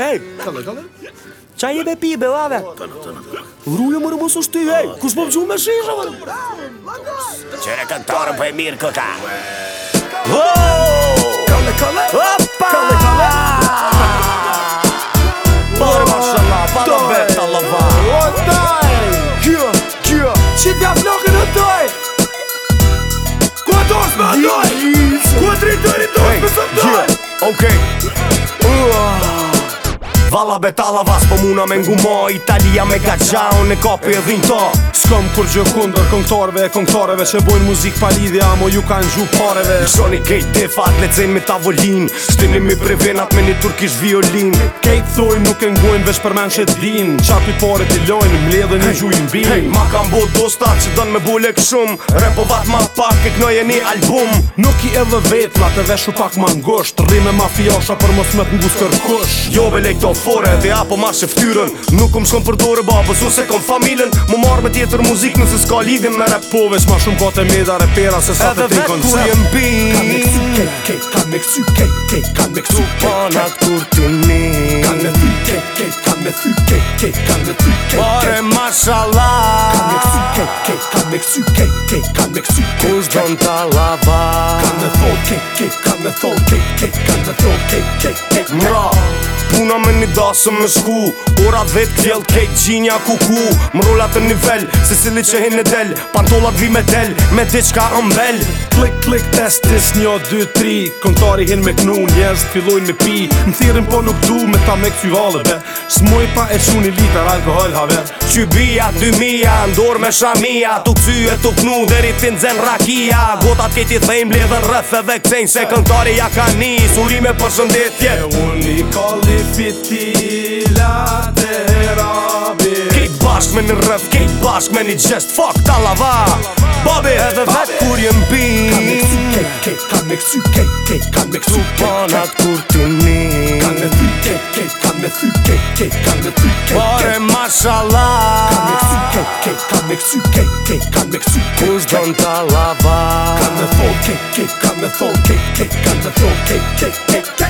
Hej! Kalle, kalle! Qa i be pi, be lave? Rullu më mos është ty, hej! Kus po më gjumë me shishë, vërë! Qere këntorë për e mirë këta! Kalle, kalle! Opa! Kalle, kalle! Bërë më shëlla, bërë më vërë të lëva! O, taj! Kjo, kjo! Qit nga flokën atoj! Kua dosë me taj! Kua të rritë dosë me së taj! Okay. Balla betala vas po muna me ngu ma Italia me ka gja unë e kapi e Shkom kur gjë kundër e këngëtarëve që bojnë muzikë pa lidhje, amo ju kanë gju pareve. Soni kejt te fat, le me tavolin stinim me prevenat me një turkish violin. Kejt thoj nuk e ngujnë veç për men që të dinë, qapi pare të lojnë, dhe një hey, gju i Hey, ma kam bo dosta që dënë me bulek shumë, repo vat ma pak e knoje një album. Nuk i edhe vetë, ma të veshu pak ma ngosht, rime mafiosha për mos me të kërkush. Jo vele këto fore, dhe apo ma shëftyrën, nuk um shkom për dore, babës, se kom me tjetër për muzikë nëse s'ka lidhje me rap po veç shumë ka të meda repera se sa të tri koncept Edhe vetë kur jem bin Ka me këthy kej kej ka me këthy kej kej Ka me këthy kej kej kej ka me këthy kej kej Ka me këthy kej kej ka me këthy kej kej Pare mashallah Ka me këthy kej kej ka me këthy kej kej ka me këthy kej kej Kush don t'a lava Ka me thon kej kej ka me thon kej kej mi dasëm me shku Orat vetë kjellë Kejt gjinja kuku Më rullat të nivel, se si që hinë e del Pantolat vi me del, me t'i qka ëmbel Klik, klik, test, njo, dy, tri Kontari hinë me knu, njerës të fillojnë me pi Në thirën po nuk du me ta me këtë valë dhe pa e shu një liter alkohol ha vetë Qybia, dy mija, ndor me shamia Tuk ty e tuk nu, dhe rritin zen rakia Gotat kejtë i thejm ledhen rëfë dhe kësejnë Se ja ka një, suri me përshëndetje fit, cilat e rabi Kejt bashk me në rëf, kejt bashk me një gjest Fuck ta lava, babi edhe vet kur jem bin Kam me kësy kejt, kejt, kam me kësy kejt, kejt, kam me kësy kejt Tupanat kur ti një me thy kejt, kejt, kam me thy kejt, kejt, kam me mashallah Kam me kësy kejt, kejt, kam me kësy kejt, kejt, kam me kësy don ta lava Kam me thol kejt, kejt, kam me thol kejt, kejt,